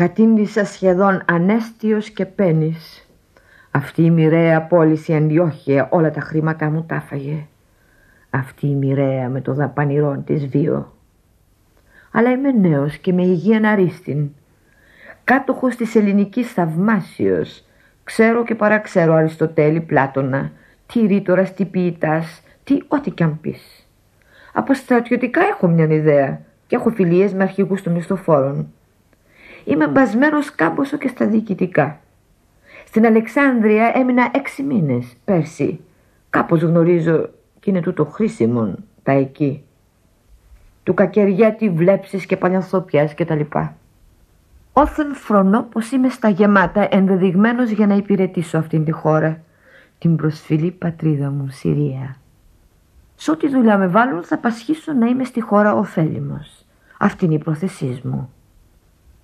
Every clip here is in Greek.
Κατήντησα σχεδόν ανέστιος και πένης. Αυτή η μοιραία πώληση Αντιόχεια όλα τα χρήματα μου τα έφαγε. Αυτή η μοιραία με το δαπανηρό της βίο. Αλλά είμαι νέος και με υγεία αρίστην. Κάτοχος της ελληνικής θαυμάσιος. Ξέρω και παραξέρω Αριστοτέλη, Πλάτωνα, τι ρήτορας, τι ποιητάς, τι ό,τι κι αν πεις. Από στρατιωτικά έχω μια ιδέα και έχω φιλίες με αρχηγούς των μισθοφόρων. Είμαι μπασμένος κάμποσο και στα διοικητικά. Στην Αλεξάνδρεια έμεινα έξι μήνες πέρσι. Κάπως γνωρίζω και είναι τούτο χρήσιμο τα εκεί. Του κακεριάτη βλέψεις και παλιανθόπιας και τα λοιπά. Όθεν φρονώ πως είμαι στα γεμάτα ενδεδειγμένος για να υπηρετήσω αυτήν τη χώρα. Την προσφυλή πατρίδα μου, Συρία. Σ' ό,τι δουλειά με βάλουν θα πασχίσω να είμαι στη χώρα ωφέλιμος. Αυτή είναι η πρόθεσή μου.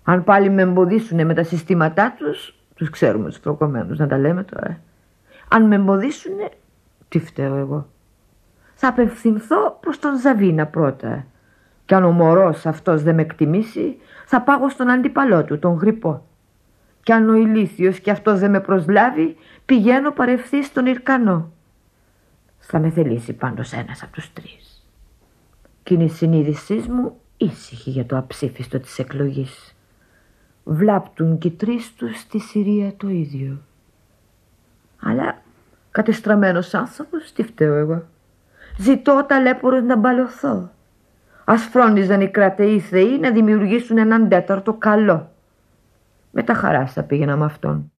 Αν πάλι με εμποδίσουν με τα συστήματά τους, τους ξέρουμε τους προκομμένους να τα λέμε τώρα. Αν με εμποδίσουν, τι φταίω εγώ. Θα απευθυνθώ προς τον Ζαβίνα πρώτα. Κι αν ο μωρός αυτός δεν με εκτιμήσει, θα πάγω στον αντίπαλό του, τον γρυπό. Κι αν ο ηλίθιος και αυτός δεν με προσλάβει, πηγαίνω παρευθύ στον Ιρκανό. Θα με θελήσει πάντως ένας από τους τρεις. Κι είναι η συνείδησής μου ήσυχη για το αψήφιστο της εκλογής βλάπτουν και τρεις τους στη Συρία το ίδιο. Αλλά κατεστραμμένος άνθρωπος, τι φταίω εγώ. Ζητώ ταλέπορος να μπαλωθώ. Ας φρόντιζαν οι κρατεοί θεοί να δημιουργήσουν έναν τέταρτο καλό. Με τα χαράς θα πήγαινα με αυτόν.